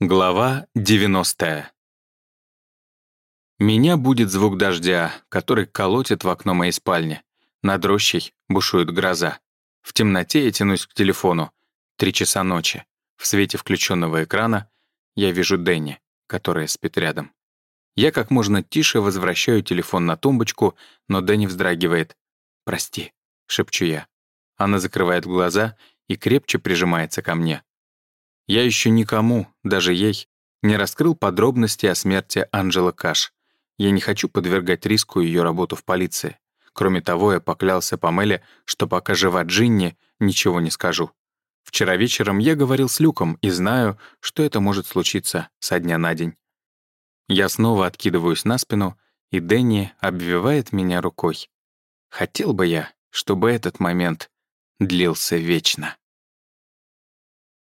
Глава 90. Меня будет звук дождя, который колотит в окно моей спальни. Над рощей бушует гроза. В темноте я тянусь к телефону. Три часа ночи. В свете включенного экрана я вижу Дэнни, которая спит рядом. Я как можно тише возвращаю телефон на тумбочку, но Дэнни вздрагивает. «Прости», — шепчу я. Она закрывает глаза и крепче прижимается ко мне. Я еще никому, даже ей, не раскрыл подробности о смерти Анджела Каш. Я не хочу подвергать риску ее работу в полиции. Кроме того, я поклялся Памеле, что пока жива Джинни, ничего не скажу. Вчера вечером я говорил с Люком и знаю, что это может случиться со дня на день. Я снова откидываюсь на спину, и Дэнни обвивает меня рукой. Хотел бы я, чтобы этот момент длился вечно.